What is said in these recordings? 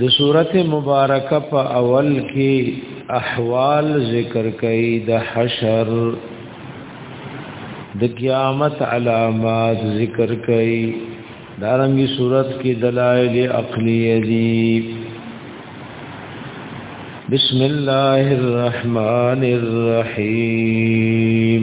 د صورت مبارکه په اول کې احوال ذکر کړي د حشر د قیامت علامات ذکر کړي دارنګي صورت کې دلایل عقلیه دي بسم الله الرحمن الرحیم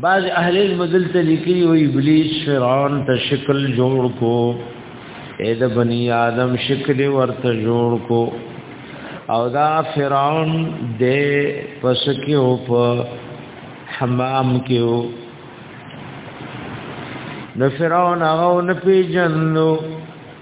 بعض اهل علم دلته لیکلي وي ابلیس فرعون ته شکل جوړ کو اې د بنی آدم شکل ورته جوړ کو او دا فرعون د پس کې او په حمام کې او نو فرعون هغه نه پیژنو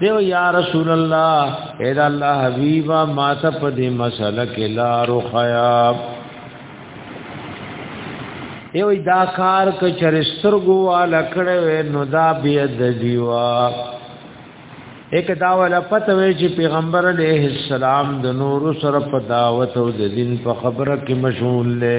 دیو یا رسول الله اے دا الله حبیبا ما ته په دې مسله کې لار خیاب یو دا کار ک چرسترګو والا کړه نو دا بیا د دیوا یک دا ولا پته وی چې پیغمبر علیه السلام د نور سره په دعوت او د دین په خبره کې مشغول دی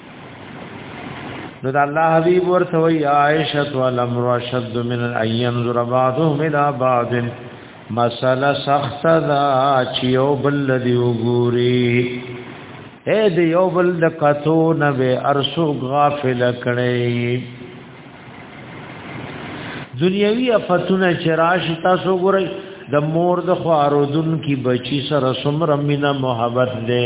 نو دا الله حبيب ورته وی عائشه والامر اشد من ان ينظر بعضهم الى بعض مساله سخت دا چې یو بل دی وګوري اے دی یو بل د کتو نه به ارسو غافل کړي دنیوي افتونه چې راش تاسو ګورئ د مور د خوارو دن کی بچی سره سمره مینا محبت ده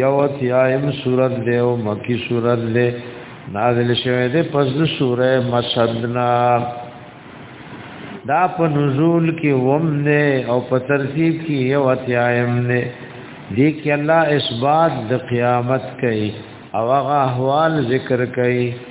یو اتیایم سورت دی او مکی سورت دی نازل شوه دی پس د سوره مسدنا دا په نزول کې وم نه او په ترتیب کې یو اتیایم نه دی کې الله اثبات د قیامت کوي او هغه احوال ذکر کوي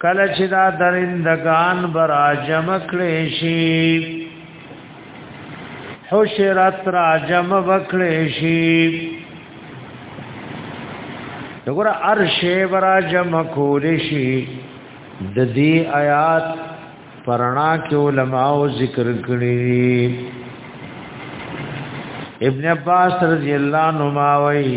کله چې دا درندگان برا جمع کړي شي حشرت را جمع وکړي شي دغه ارشه برا جمع کول شي د دې آیات پرانا کې علما او ذکر کړی ابن عباس رضی الله عنهما وایي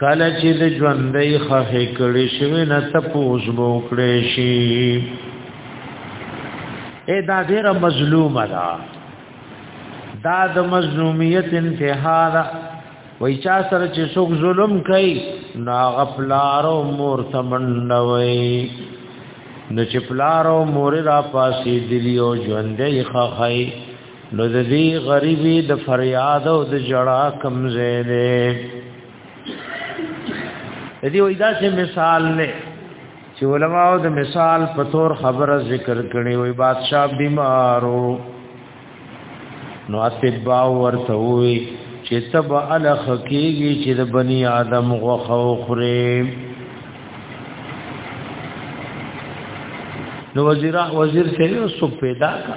کله چې د ژوندۍ خخې کړې شوی نه تپوس بو کړې شي اے دا ډیره مظلومه ده دا د مظلومیت انتها ده وای چا سره چې څوک ظلم کوي نا غفلار او مور تمنوي نو چې پلار او مور را پاسې دلی او ژوندې خخای نو د دې غریبي د فریاد او د جړا کم ځای دی دې وای دا چې مثال نه چې علماء د مثال په تور خبره ذکر کړي وای بادشاہ بیمارو نو اتباع ورته وای چې تب الخ کېږي چې د بنی آدم غوخه خوري نو وزیر وزیر سره سو پیدا کا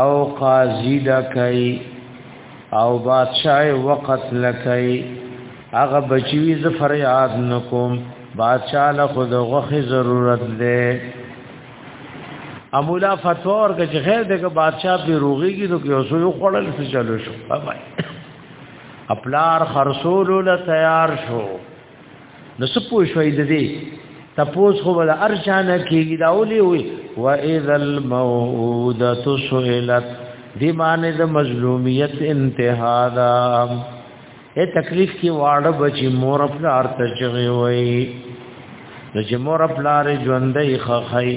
او قاضی دا کوي او بادشاہ وقت لکای هغه بچوي ز فریاد نکوم بادشاہ له خود غوخه ضرورت ده امولا فتوا ورکړه چې خیر دغه بادشاہ به روغيږي نو کې اوسو یو خړل څه چلو شو بابا خپلار خرصول له تیار شو نو سپو شوي د دې تپوس خو ول ارشان کیږي دا ولي وي و اذا الموعوده سئلت دی معنی د مظلومیت انتها دا اے تکلیف کی واړه بچی مور خپل ارته چوي وي نو چې مور خپل ژوندې خخای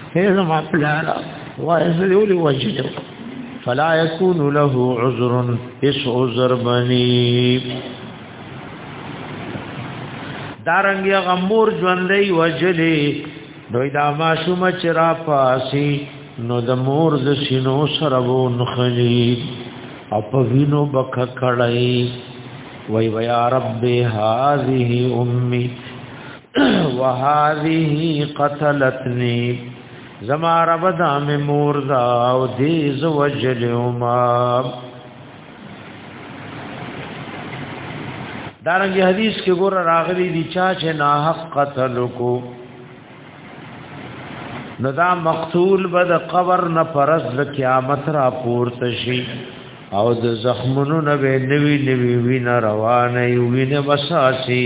هي زما پلارا وایزلی ولی وجلو فلا يكون له عذر اس عذر بني دارنګ غمور ژوندې وجلې دوی دا ماشوم چې را پاسي نو د مور د سینو سره ونخلی او په وینو بک کړای وای وای رب هذه امي وهذه قتلتني زما رب دا مې مور دا او دې زو وجلوما دارنګ حدیث کې ګور راغلي دي چا چې نا حق قتل کو نو دا مقتول به د قبر نه پرز د قیامت را پورته شي او د زخمونو نه به نوی نوی وینه روانه وي وینه وساسي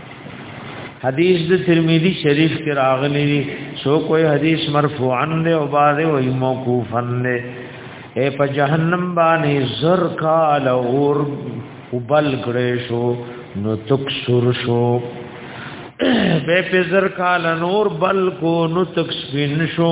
حدیث د ترمذی شریف کې راغلی دی سو کوئی حدیث مرفوعا دی او بعد وی موقوفا دی اے په جهنم باندې زر کال اور وبل کړې شو نو تک سر شو به په زر کال نور بل کو نو تک سپین شو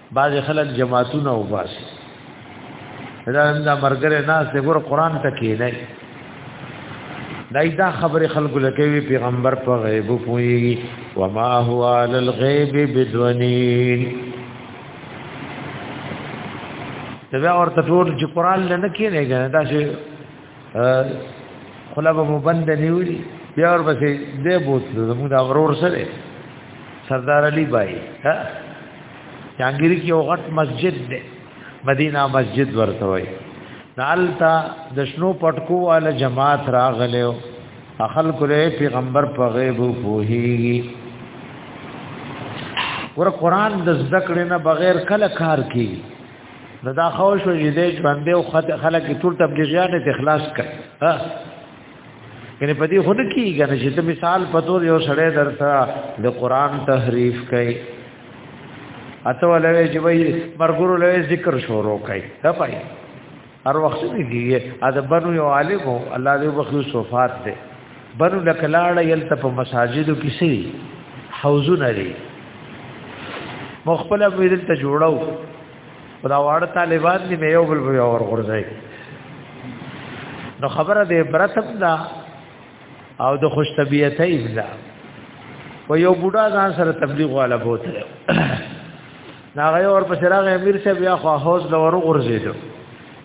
بعض خلک جماعتونه وباس دا دا مرګره ناس د ګور قران ته کې نه دای دا خبره خلق لکوي پیغمبر په غیب پوي و ما هو علی الغیب بدونین دا ورته ټول چې قران لنه کې نه دا چې خلا به مبند نیولی بیا ور پسې دې بوتلو زموږ دا ورور سره سردار علی بای ها جانګيري کې یو غټ مسجد ده مدینه مسجد ورته وای نالتا د شنو پټکو والا جماعت راغلو اخل کړي پیغمبر په غیب پوهیږي ور قران د ذکر نه بغیر کله کار کوي نو دا خو شو چې دې ژوند او خلک ټول تبلیغیان ته اخلاص کړ ها کنه پدې خود کیږي نه چې مثال پتور یو سړی درته د قران تحریف کوي اته ولوي چې وای مرګورو لوي ذکر شروع کوي دا پای هر وخت دیږي ا د بنو یو عالم الله دې وبخښي صفات دې بنو لکلاړه یلته په مساجدو کې سي حوزونه لري مخبل به دې ته جوړاو خدا واړه طالبان دې مې یو بل به اور غورځي نو خبره دې برتب دا او د خوش طبيعتۍ ابزا و یو بوډا ځان سره تبلیغ والا بوتل ناغه اور په سراغ امیر صاحب یا خو هوس د ورو غرزیدو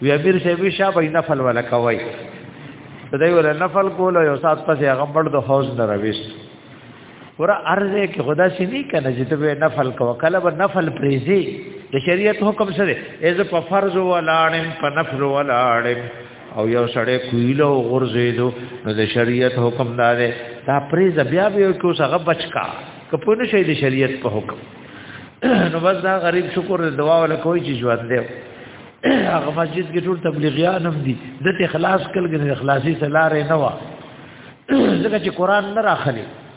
وی امیر صاحب شابه نفل ولا کوي دای ول نفل کول یو سات پس هغه بڑ د هوس نه رويست ور ارزه کې خدا سي نه کنه چې ته نفل کو کله به نفل پریزي د شریعت حکم سره ایز په فرض ولاړم په نفل ولاړم او یو سړی کویله او غرزیدو نو د شریعت حکم دا دی دا پریز بیا به کو څنګه بچکا کپو نه شي د شریعت په حکم نو بس دا غریب شکر دعا ولا کوئی چیز ور دی هغه مسجد کې ټول تبلیغیان هم دي د اخلاص کلګنه اخلاصي سلاره نه وا ځکه چې قران نه راخلي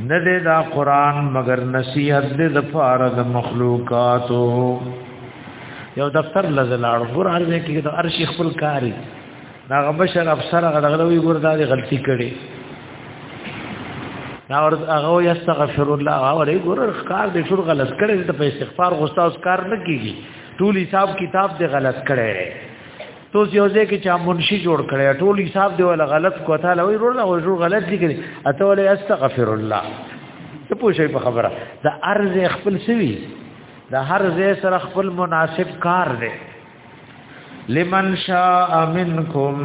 نه دې دا قران مگر نصیحت دې د فار د مخلوقاتو یو دفتر لزلاړ ګور ارزه کې د ارشي خپل کاری دا غبشر افسر غلغلوي ګور دا غلطي کړي دا اور هغه یستغفر الله او لري ګور ښکار دې شور غلط کړي ته په استغفار غوستا اوس کار نه کیږي ټول حساب کتاب دې غلط کړي تو یو ځای کې چا منشي جوړ کړي ټول حساب دی ولا غلط کو تعالی وی رول او جوړ غلط دي کړي اته ولا استغفر الله ته پوښي په خبره دا ارز خپل سوي دا هر ځای سره خپل مناسب کار دی لمن شاء منکم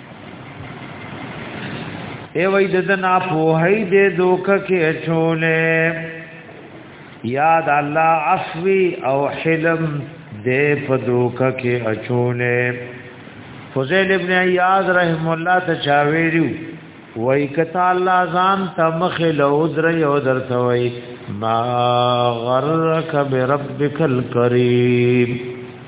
ای وای د دنا په هی دې دوک کې چولې یاد الله عفوی او حلم دې په دوک کې اچولې فضیل ابن ایاز رحم الله ته چاویریو وای کتا الله ځان ته مخ له عذر یو درته وای ما غرک بربک الکریم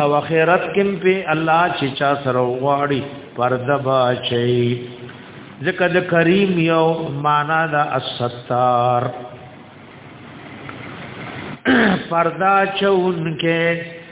او اخرت کې په الله چې چا سره وغواړي پرده بچي ذکر د کریم یو معنا د الستار پردا چون کې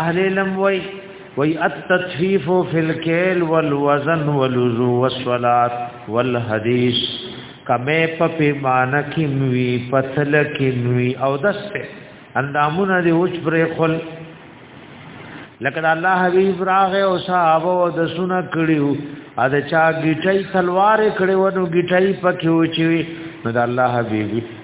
اهل علم وای وای التطفیف فی الکیل والوزن والوضو والصلات والحدیث کمه په پیمانه کې نوی پتل کې نوی او دسته اندامونه دی اوچ پرې خل لکه الله حبیب راغه او صاحب او د سونه کړیو ا د چا گیټي تلوار کړي ونو گیټي پکې وچوي نو د الله حبیب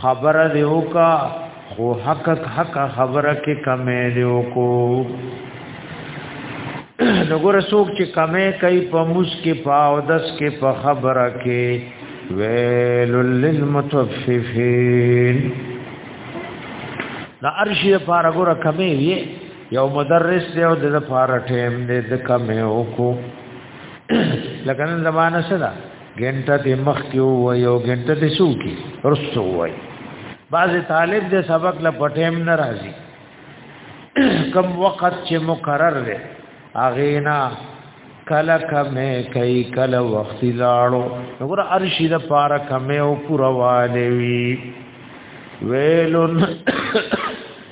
خبره دی وکا خو حق حق خبره کې کمې دی وکو نګور سوک چې کمې کوي په موس کې پاو دس کې په خبره کې ویل للمتففین دا ارشی لپاره ګوره کمې وی یو مدرس دی او د لپاره ټیم دی د کمې وکو لکه نن زمانہ سره ګنټه دې مخ کې وای او ګنټه دې سو کې رسو وای بعض طالب دې سبق لا پټیم نه راځي کم وخت چې مقرر دی اغینا کله کمه کوي کله وخت لاړو وګوره ارشی د پارا کمه او پرواله وی ویلن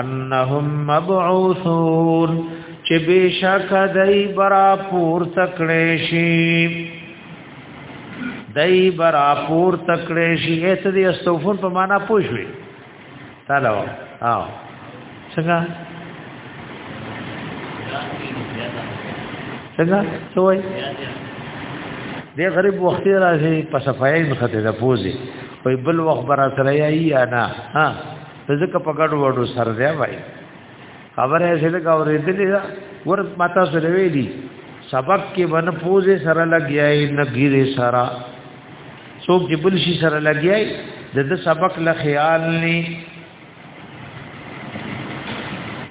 انهم مبعوثون چې بشک دای برا پور تکړې شي دای برا پور تکړې شي ته دې استغفر په معنا پوښوي تعالی او څنګه څنګه سوې دې غریب وخت راځي په صفایي مخته د پوزي په بل وخت برا سره یې یا نه ها ځکه په ګډ وډو سر دی وای خبره یې څه کا اورېدلې دا ور ماته سره ویلي سبق کې ون پوزې سره لګیاي نه ګیره سره څوک چې بل شي سره لګیاي د د سبق له خیال نه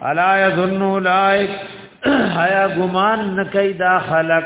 الا یظن اولائک حیا گمان نکای دا خلق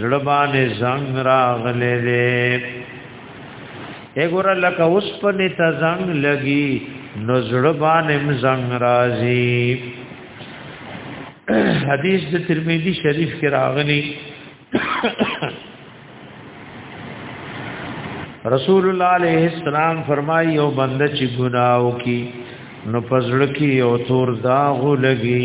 زړه باندې زنګ راغلې دې اګور لکه اوس په نت زنګ لګي نو زړه باندې زنګ راځي حدیث د ترمذی شریف کې راغلی رسول الله علیه السلام فرمایي او بنده چې ګناو کی نو پزړ کی او تور داغ لګي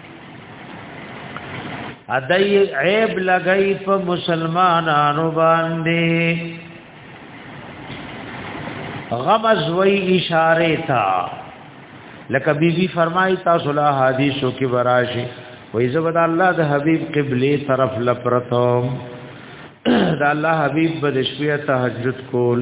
ادای عیب لګی په مسلمانانو باندې غمز وی اشاره تا لکه بی بی فرمای تاسو له حدیثو کې وراشي وای زبد الله د حبیب قبله طرف لپرتم د الله حبیب بد شپه تهجد کول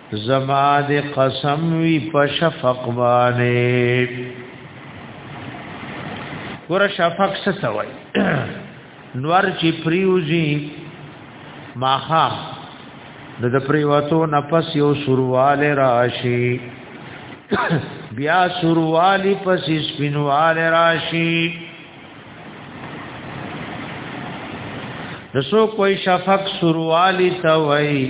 زما د قسم وی په شفق باندې ور شفق څه سوي نور چې پریوزی ماها د د پریوتو نفس یو سرواله راشي بیا سروالی پس سپینوال راشي نسو کوئی شفق سروالی تا وئی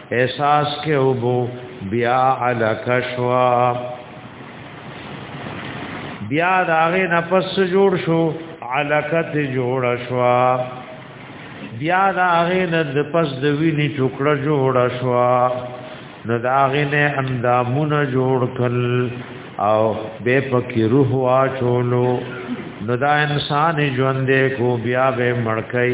احساس کې وبو بیا علکشوا بیا داغه نفس جوړ شو علکت جوړ شو بیا داغه ند پس د ویني ټوکړه جوړ شو نو داغه نه اندامونه جوړ کړ او بے پکی روح واچولو نو دا انسان ژوندې کو بیا به مړکای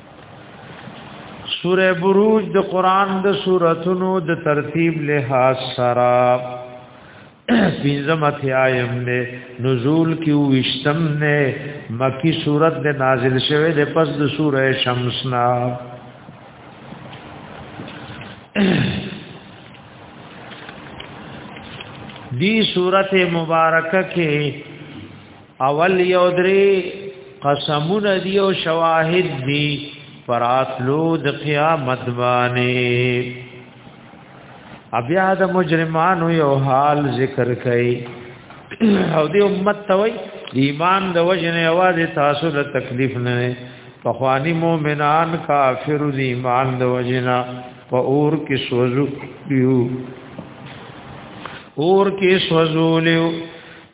سوره بروج د قران د سوراتونو د ترتیب لحاظ سره پینځم اتیایم نه نزول کیو وشتم نه مکی صورت د نازل شوه د پس د سوره شمس نا دی سورته مبارکه کې اول یو درې قسمونه دی او شواهد دی پراتلو د قیامت باندې بیا د مجرمانو یو حال ذکر کړي او دی امت توي ایمان د وجنه आवाज تاسو له تکلیف نه فخوانی مومنان کافر دی ایمان د وجنه په اور کې سوزو دیو اور کې سوزو لیو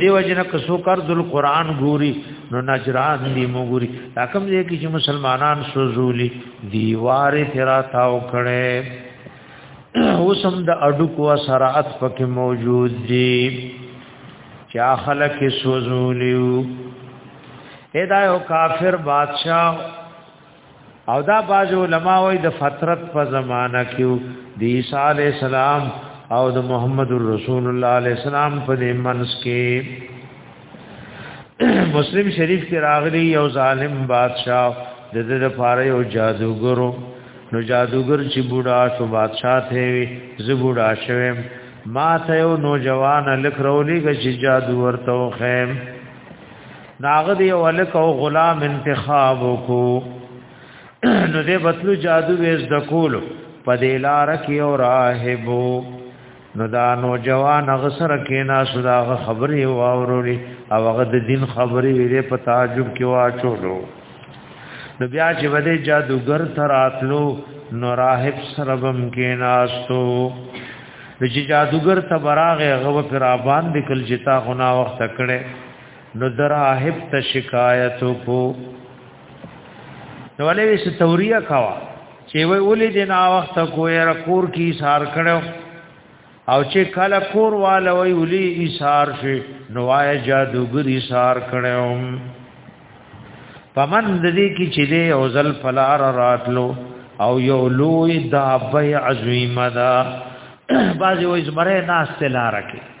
دیو جن که سو کار ذل قران ګوري نو نجران دی مو ګوري حکم دې کې چې مسلمانان سوزولي دیوار تیرا تاو کړي اوسم د اډو کو سرات پکې موجود دي چا خلک سوزولیو ادا یو کافر بادشاہ او دا باج علماء وای د فترت په زمانہ کې د عیسی علی السلام او د محمد رسول الله علی السلام په منس کې مسلم شریف کې راغلی یو ظالم بادشاہ د دې لپاره یو جادوګرو نو جادوګر چې بوډا شو بادشاہ ته وي زه بوډا شوم ما ته یو نوجوان لکرولې چې جادو ورته خیم ناغه دی ولک او غلام انتخاب کو نو دې بتلو جادو وېز د کول په دې لار کې او راهبو نو دا نو جوان غسر کې نا صدا خبرې واورولې او هغه د دین خبرې ویلې په تعجب کې واچولو نو بیا چې وده جادوګر تر اتلو نو راهب سربم کې ناستو چې جادوګر ته براغه غو پر ابان دکل جتا غنا وخت کړي نو دراهب ته شکایت کو نو ولې وس توریه کوا چې وی ولې د نا وخت کوې را کور کی سار کړو او چې کله کور والا وی ولې ایثار شي نو آیا جادوګری سار کړو پمن د دې کې چې دې او زل فلار راتلو او یو لوی دابه عظیمه ده بعضی وې زمره ناس تلاره کې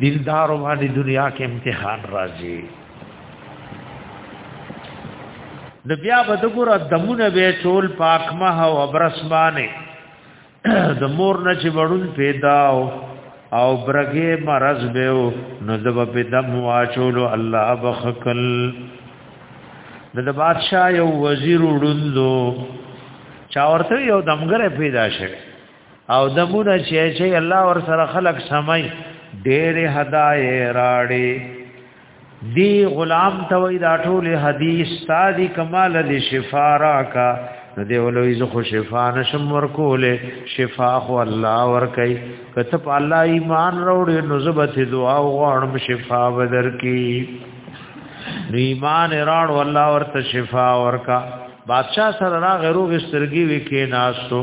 دیندار باندې دنیا کې امتحان راځي د بیا به د ګور دمونه به چول پاک ما او برسمانه د مور نه چې وړون پیدا او او برګه مرز به نو د په دم واچول الله بخکل د بادشاہ یو وزیر وړوندو چا ورته یو دمګره پیدا شوه او دمونه چې چې الله ور سره خلق سمای ډېر هدايه راړي دی غلام ته وی دا ټول حدیث سادی کمال دی شفا راکا نو دی ولوی زه خو شفا نشم ورکوله شفا خو الله ورکي کته په الله ایمان وروړي نو زبت دعا وغوړم شفا بدر کی نو ایمان راړ والله ورته شفا ورکا بادشاہ سره راغ روغ سترګي وکي ناسو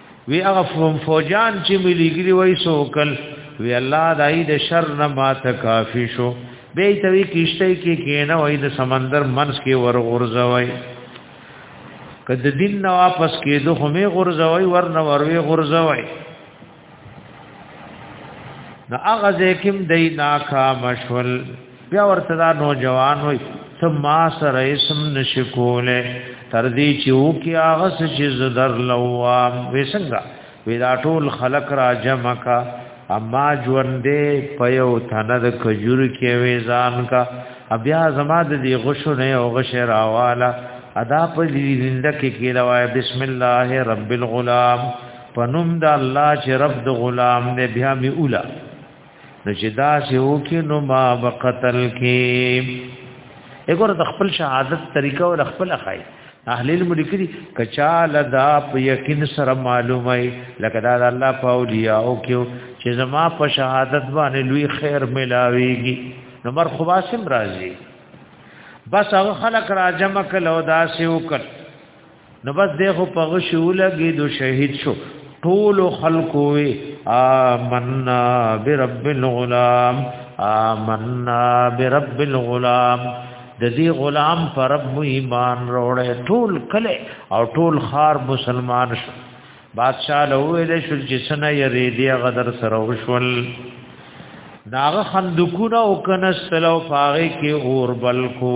وی هغه فوجان چې مليګری وای سوکل وی الله دای د شر نه مات کافی شو به توی کیشته کې کینه وای د سمندر منس کې ور غرزوي کد دین نه واپس کې دوه مې غرزوي ور نه ور وی غرزوي نو هغه ځکه دای ناکام شول بیا ورته دا نوجوان وي ثم سره اسم نشکوله تر دې چې او کې هغه چې زدر لوام وسنګا ودا ټول خلق را جمع کا اما ژوندې په یو تند کجور کې ویزان کا بیا زما د دې غشو نه او غشه راواله ادا په دې زنده کې کې لوای بسم الله رب الغلام پنوم د الله چې رب د غلام دې بیا می اوله نو چې دا چې وکي نو ما وقتل کې اګور د خپل شهادت طریقه او خپل خای اهل علم لیکلي کچاله دا په یقین سره معلومه لکه دا د الله په اولیاء او کې چې زما په شهادت باندې لوی خیر ملاويږي نو مر خواصم راځي بس هغه خلق راجم کلو داسې وکړ نو بس دغه په غشو لګي دو شهید شو ټول خلقو آمنا برب الغلام آمنا برب الغلام د دې غلام پر رب ایمان وروړې ټول کله او ټول خار مسلمان شو بادشاہ له ویل شو چې سنه یې دې غدر سره وشول داغه خندقونه او کنه سلو فاغه کې اور بلکو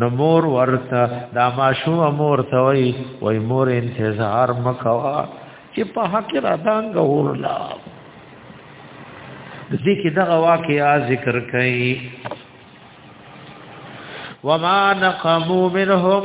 نو مور ورته دا ماشوم مور ته وای وای مور انتظار مکوا چې په حق را دانګ ورلا ذکر دغه واقعیا ذکر کړي وما نقمو منهم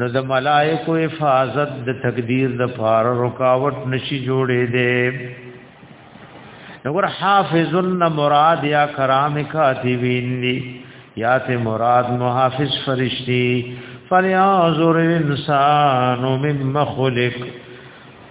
نو د ملائکو حفاظت د تقدیر د فار رکاوټ نشي جوړې دي نور حافظن مراد یا کرام کاتبین دی یا ته مراد محافظ فرشتي فلیاذر الانسان مما خلق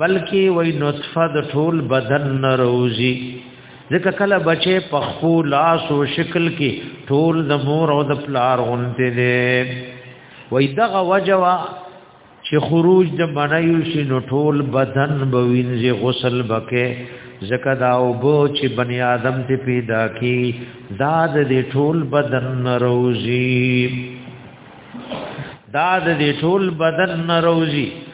بلکې وای نطفه د ټول بدن نه روزي ځکه کله بچي په خو لاس او شکل کې ټول د مور او د پلار غونته دي وای دغه وجوا چې خروج د منایو شي نو ټول بدن به وینځي غسل بکې زکه دا او بو چې بنی آدم ته پیدا کی داد دې ټول بدن روزي داد دې ټول بدن روزي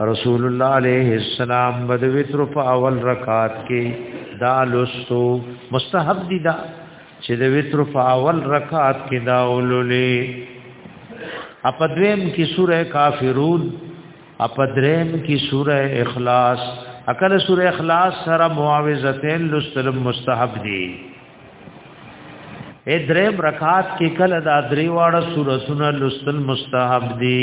رسول الله عليه السلام بد وتر په اول رکعات کې دا لستو مستحب دي دا چې د وتر په اول رکعات کې دا ولولې اپدویم کې سوره کافرون اپدریم کې سوره اخلاص اکل سوره اخلاص سره معاوذتین لستل مستحب دي اے دریم رکعات کې کله دا درې واړه سورته لستل مستحب دي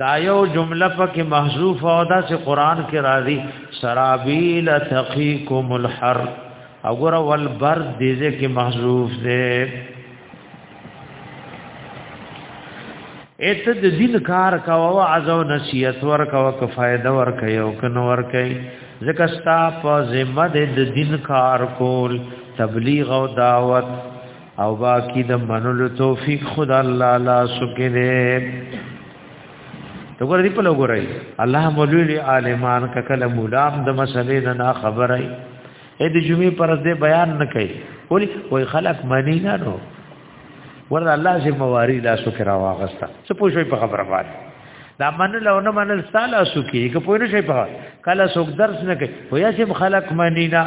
دا یو جمله پکې محذوف او دا چې قران کې راځي سرابیل تقیکم الحر وګوره ول برد دې کې محذوف دی ایت د دین کار کاوه عزو نصیحت ور کاوه ک فائدہ ور کيو ک نو ور کوي ځکه ستا په ذمہ د دین کار کول تبلیغ او دعوت او باقی د منلو توفیق خدا الله لا سکره تو ګور دی په لګورای الله مولوی عالمان ککل مولام د مسلې نه خبرای اې د جمعې پر دې بیان نه کوي ولی وای خلق مانی نه نو ورته الله سي مواری لا سکره واغستا څه پوښوي په خبره باندې دا من له نه من سالا سکی که پوه نه شي په کله سوک درس نه کوي وای چې خلق مانی نه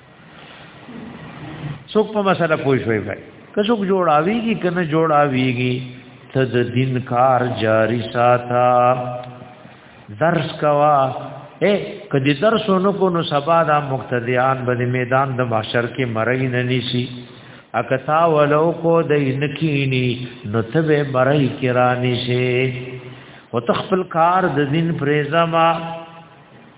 څوک په مسله پوه شوی وای که څوک جوړاویږي کنه جوړاویږي ته د دین کار جاری ساته درس کوا اے کدی درسونو کو نو سبا دا مقتدیان باندې میدان د محشر کې مړی نه نیسی اکتا ولو کو د انکینی نو ته به مړی کې رانی شي او تخپل کار د دین پرېزما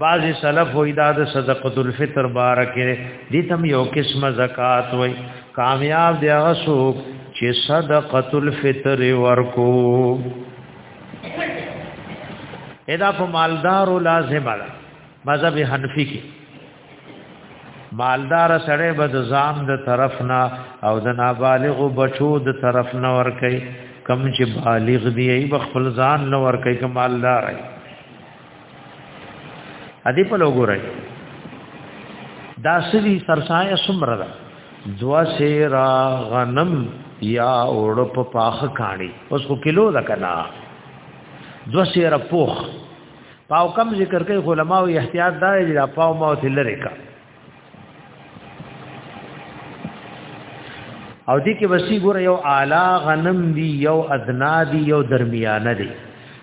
بعض سلف وې دا د صدقه الفطر بارکه دي تم یو قسمه زکات وې کامیاب دی هغه څوک چې صدقه الفطر ورکو ادا په مالدار لازم ده مذهب حنفي کې مالدار سره به د ځان د طرف نه او د نابالغ بچو د طرف نه ور کوي کم چې بالغ دی ای بخل ځان نه ور کوي کمالدار ای ا دې په لوګو راي دا سړي سرسایه سمره ده دوا سیرا غنم یا اوړ په پاخ کانی اوس کو کیلو ده کنا دوا سیرا پوخ پاو کم ذکر کوي علماء احتیاط دا دی دا پاو مو تلری کا او دې کې وسی ګور یو اعلی غنم دی یو ادنا دی یو درمیانه دی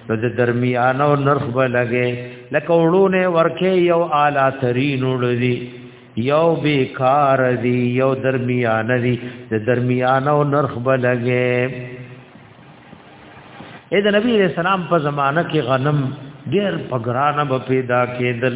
نو د درمیانه او نرخ به لګې لکه وړونه ورکه یو اعلی ترین وړدی یو بیکار دی یو درمیانه دی د درمیانه او نرخ به لګې اې د نبی رسول الله په زمانہ کې غنم ډېر پګرانه به پیدا کېدل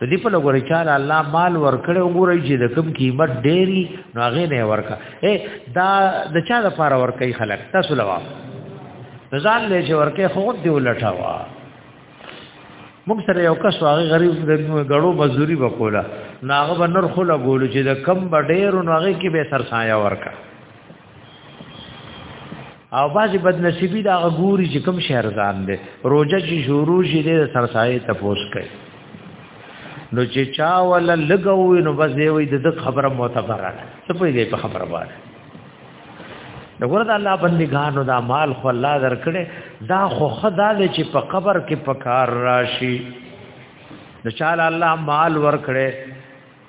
د دې په لګوري چې الله مال ورکړي وګوري چې د کوم قیمت ډېری نو هغه نه ورکا اے دا د چا د پاره ورکي خلک تاسو لوا ځان له چې ورکه خو دې ولټاوا موږ سره یو کس هغه غریب د غړو مزدوري وکولا ناغه بنر خو لګول چې د کم بډېر نو هغه کې به سر سایه ورکا او بازي بد نصیبی دا غوري چې کوم شهر ځان دی روزه چې شروع شي د سرسای تپوس کوي نو چې چا ولا لګوي نو بس دی وي د خبره معتبره ده څه په دې په خبره باندې دغه د الله بندګانو دا مال خو الله درکړي دا خو خدا دې چې په قبر کې پکار راشي نو چاله الله مال ورکړي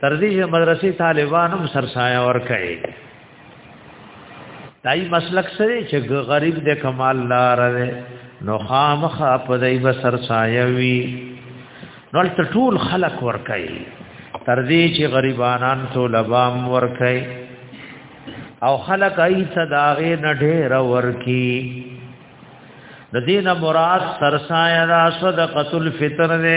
تر دې چې مدرسې طالبان هم سرسایه ور کوي دای مسلک سره چې غریب د کمال لار دی نو خامخا په دای به سرسایه وي نو ټول خلق ور کوي تر دې چې غریبانان طلبام ور کوي او خلق ای صداغه نډه را ور کوي د دینه مراد سرسایه را صدقۃ الفطر نه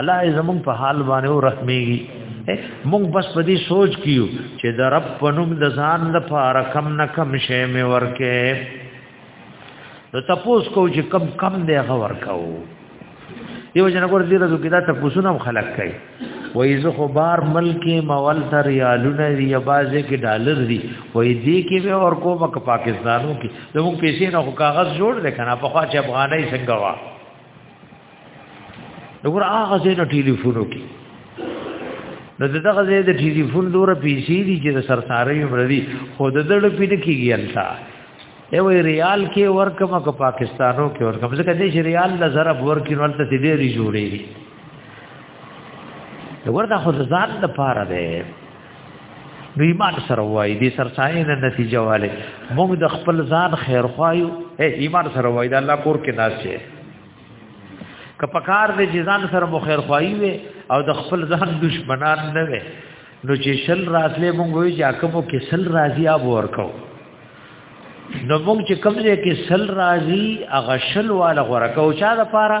الله یې زمون په حال باندې رحمېږي مونږ بس په دې سوچ کیو چې د رب په نوم د ځان د پاره کم نه کم شی مې ورکه نو تاسو کو چې کم کم دی هغه ورکاو یو جن ګور دې راځو کې دا تاسو نو خلق کړي وای زه خو بار ملکی مول تر ریالونه دی بازه کې ډالر دی وای دې کې به اور کو مک پاکستانو کې زموږ پیسې نه خو کاغذ جوړ لکنه په خوا چې افغانۍ څنګه وا دغه هغه زه نه ټلیفون وکي نو دغه زه د ټلیفون دوره پیسې دي چې د سرساري مردي خود د دړ پید کیږي التا ای وی ریال کې ورکم که پاکستانو کې ورکم ځکه دې چې ریال له ضرب ورکې نو الته دې ډېری جوړېږي ورته خو ځان د پاره ده نو ایمان سره وای دې سرسای نه نتیجه والے موږ د خپل ځان خیر خوایو ایمان سره وای دا الله کور کې ناز شي کپکار دې جزان سره مو خیر خوایي وي او د خپل ځان دشمنان نه وي نو چې شل راتلې موږ وی چې اکمو کې سل راضي اب ورکو نو موږ چې کمزې کې سل راضي اغه شل والا ورکو چا د پاره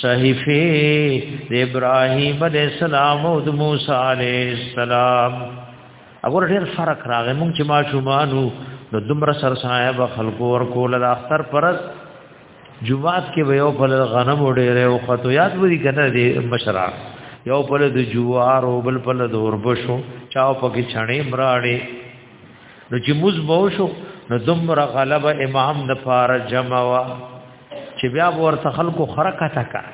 صحیفه د ابراهیم علی السلام او د موسی علی السلام وګوره ډېر فرق راغی مونږ چې ما شومانو نو دومره سر صاحب خلکو ور کول د اختر پرز جمعات کې ویو په غنم وړي او خطو یاد ودی کنه د مشرا یو په د جوار او بل په د اوربشو چاو پکې چڼې مراړي نو چې موز بوشو نو دومره غلبه امام د فار جمع وا چې بیا ورته خلکو خرکه تکا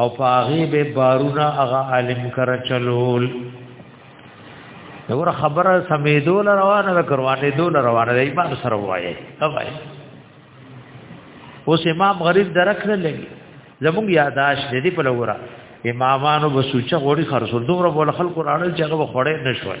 او پاغي به بارونه هغه عالم کر چلول دغه خبره سمیدول روانه ده کروانې دول روانه ده ایمان سره وایي اوبای اوس امام غریب درک نه لګي زموږ یاداش دې په لورا امامانو بسوچه غوړي خرصول دومره بول خلکو راړل چې هغه خړې نشوي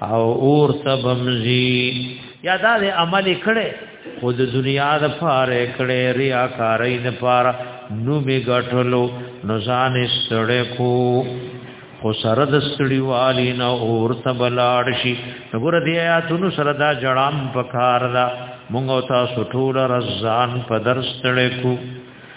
او اور تبمزی یا دا د عمل کړي خو د دنیا د فاره کړي ریاکارۍ نه پار نو می غټلو نو ځان ستړې کو خو سره د ستړي والی نه اور تبلاړ شي وګوره دی آیاتونو سره دا جړام پکار دا مونږ تاسو ټول رزان په درستړې کو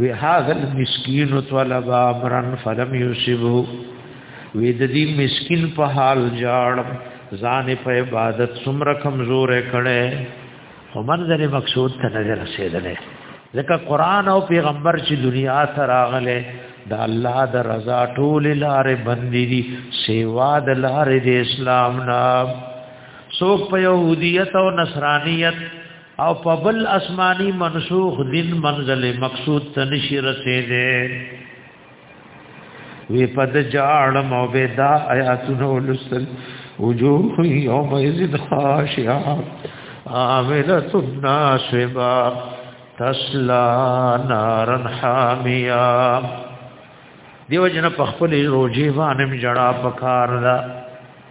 وی هاذا المسکین طلب امرا فلم یصبو وی د دې مسکین په حال جاړ ځان په عبادت څومره کمزور کړي او منظر مقصود ته نظر رسیدلې ځکه قران او پیغمبر چې دنیا ته راغله د الله د رضا ټول لارې بندې دي سیوا د لارې د اسلام نه څوک په يهودیت او نصرانیت او په بل اسماني منسوخ دین منزل مقصود ته نشي رسیدې وی پد جاړ مو به دا آیاتونو لسل وجوه یوم یزد خاشعا عاملت الناسبا تسلا نارن حامیا دیو جن په خپل روجي باندې جړا پکار ده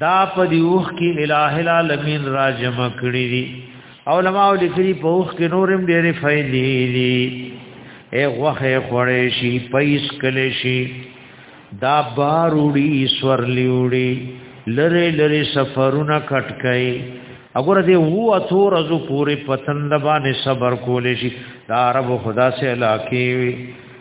دا په دی اوخ کې الٰه العالمین را جمع کړی دي علماء لیکلي په اوخ کې نورم ډېرې فائدې دي اے غوخه خورې شي پیس کله شي دا بار وړي سور لیوړي لری لری سفرونه کټکای اگر دې وو اتو رزو پوری پتند باندې صبر کولې شي دا عرب خدا سے علاقه وي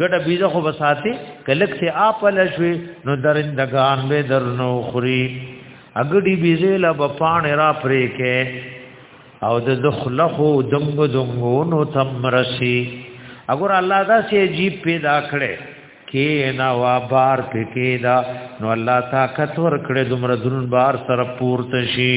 ګټه بیزه خو بساته کلک ته اپل شوي نو درندگان به درنو خوري اګړي بیزه لا بپان را پرې کې او د دخلخو دنګ دنګو نو تم رسی اگر الله دا سي جی پیدا کړي کې نا وا بار پکې دا نو الله طاقت ور کړې دومره درن بار سره پورته شي